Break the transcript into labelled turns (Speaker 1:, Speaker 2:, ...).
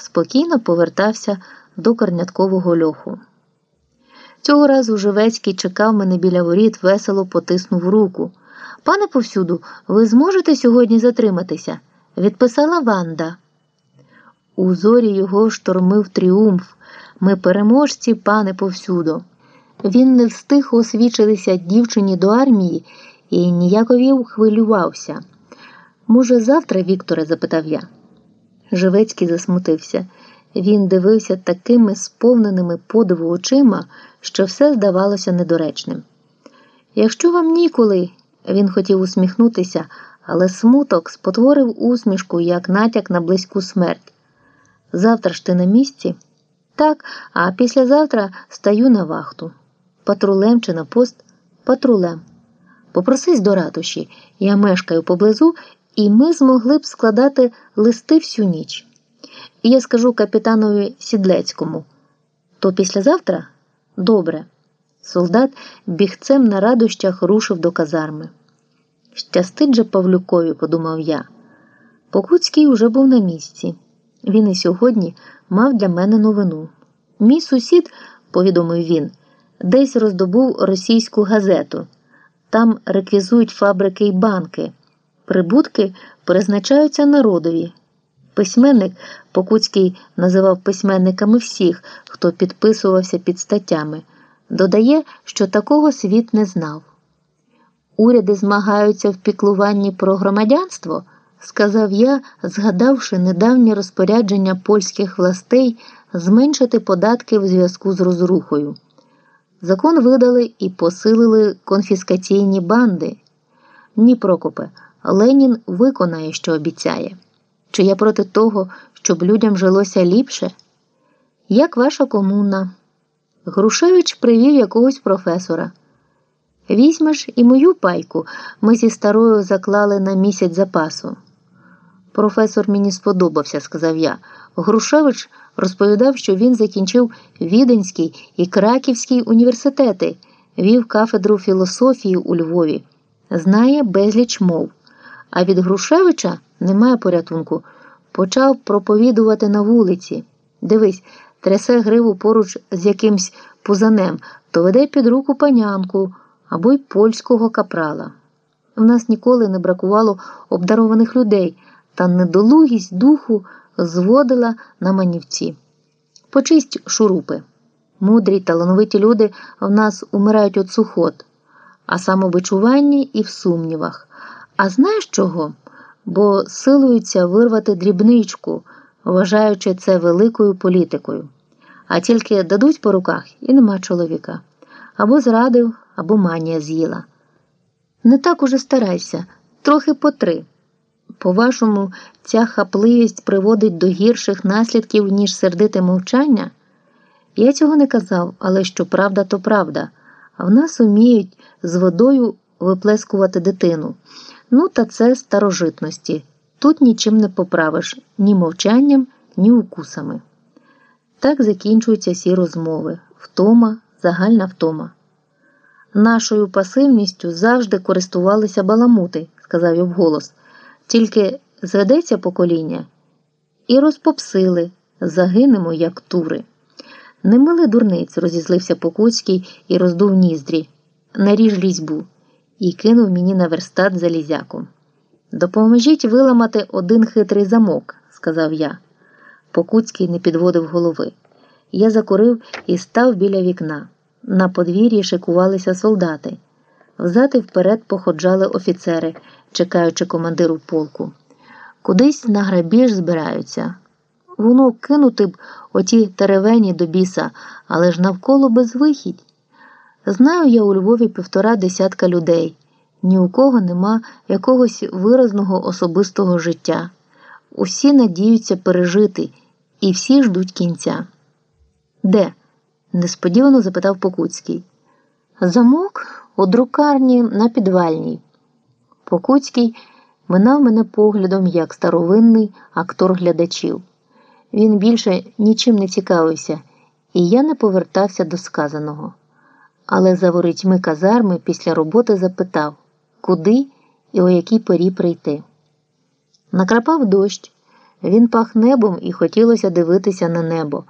Speaker 1: спокійно повертався до корняткового льоху. Цього разу Живецький чекав мене біля воріт, весело потиснув руку. Пане повсюду, ви зможете сьогодні затриматися? відписала Ванда. У зорі його штормив тріумф. Ми переможці, пане повсюду. Він не встиг освічитися дівчині до армії і ніякові хвилювався. Може, завтра, Вікторе? запитав я. Живецький засмутився. Він дивився такими сповненими подиву очима, що все здавалося недоречним. Якщо вам ніколи, він хотів усміхнутися, але смуток спотворив усмішку як натяк на близьку смерть. Завтра ж ти на місці? Так, а післязавтра стаю на вахту. Патрулем чи на пост? Патрулем. Попросись до ратуші, я мешкаю поблизу, і ми змогли б складати листи всю ніч. Я скажу капітанові Сідлецькому. То післязавтра? Добре. Солдат бігцем на радощах рушив до казарми. Щастить же Павлюкові, подумав я. Покуцький уже був на місці. Він і сьогодні мав для мене новину. Мій сусід, повідомив він, десь роздобув російську газету. Там реквізують фабрики й банки. Прибутки призначаються народові. Письменник Покуцький називав письменниками всіх, хто підписувався під статтями. Додає, що такого світ не знав. Уряди змагаються в піклуванні про громадянство, сказав я, згадавши недавнє розпорядження польських властей зменшити податки в зв'язку з розрухою. Закон видали і посилили конфіскаційні банди. Ні, Прокопе, Ленін виконає, що обіцяє. Чи я проти того, щоб людям жилося ліпше? Як ваша комуна? Грушевич привів якогось професора. Візьмеш і мою пайку, ми зі старою заклали на місяць запасу. Професор мені сподобався, сказав я. Грушевич розповідав, що він закінчив Віденський і Краківський університети, вів кафедру філософії у Львові, знає безліч мов. А від Грушевича немає порятунку. Почав проповідувати на вулиці. Дивись, трясе гриву поруч з якимсь пузанем, то веде під руку панянку або й польського капрала. В нас ніколи не бракувало обдарованих людей, та недолугість духу зводила на манівці. Почисть шурупи. Мудрі талановиті люди в нас умирають від сухот, а самовичуванні і в сумнівах. А знаєш чого? Бо силуються вирвати дрібничку, вважаючи це великою політикою. А тільки дадуть по руках і нема чоловіка. Або зрадив, або манія з'їла. Не так уже старайся, трохи по три. По-вашому, ця хапливість приводить до гірших наслідків, ніж сердите мовчання? Я цього не казав, але що правда, то правда. А в нас уміють з водою виплескувати дитину. Ну, та це старожитності. Тут нічим не поправиш ні мовчанням, ні укусами. Так закінчуються всі розмови втома, загальна втома. Нашою пасивністю завжди користувалися баламути, сказав я вголос. Тільки зведеться покоління і розпопсили, загинемо, як тури. Не мили дурниць, розізлився Покуцький і роздув ніздрі. Наріж лізьбу і кинув мені на верстат залізяком. Допоможіть виламати один хитрий замок, сказав я. Покуцький не підводив голови. Я закурив і став біля вікна. На подвір'ї шикувалися солдати. Взад і вперед походжали офіцери, чекаючи командиру полку. Кудись на грабіж збираються. Воно кинути б оті теревені до біса, але ж навколо безвихідь. Знаю я у Львові півтора десятка людей, ні у кого нема якогось виразного особистого життя. Усі надіються пережити, і всі ждуть кінця. Де? несподівано запитав Покуцький. Замок у друкарні на підвальній. Покуцький минав мене поглядом як старовинний актор глядачів. Він більше нічим не цікавився, і я не повертався до сказаного. Але за ворітьми казарми після роботи запитав, куди і о якій порі прийти. Накрапав дощ. Він пах небом і хотілося дивитися на небо.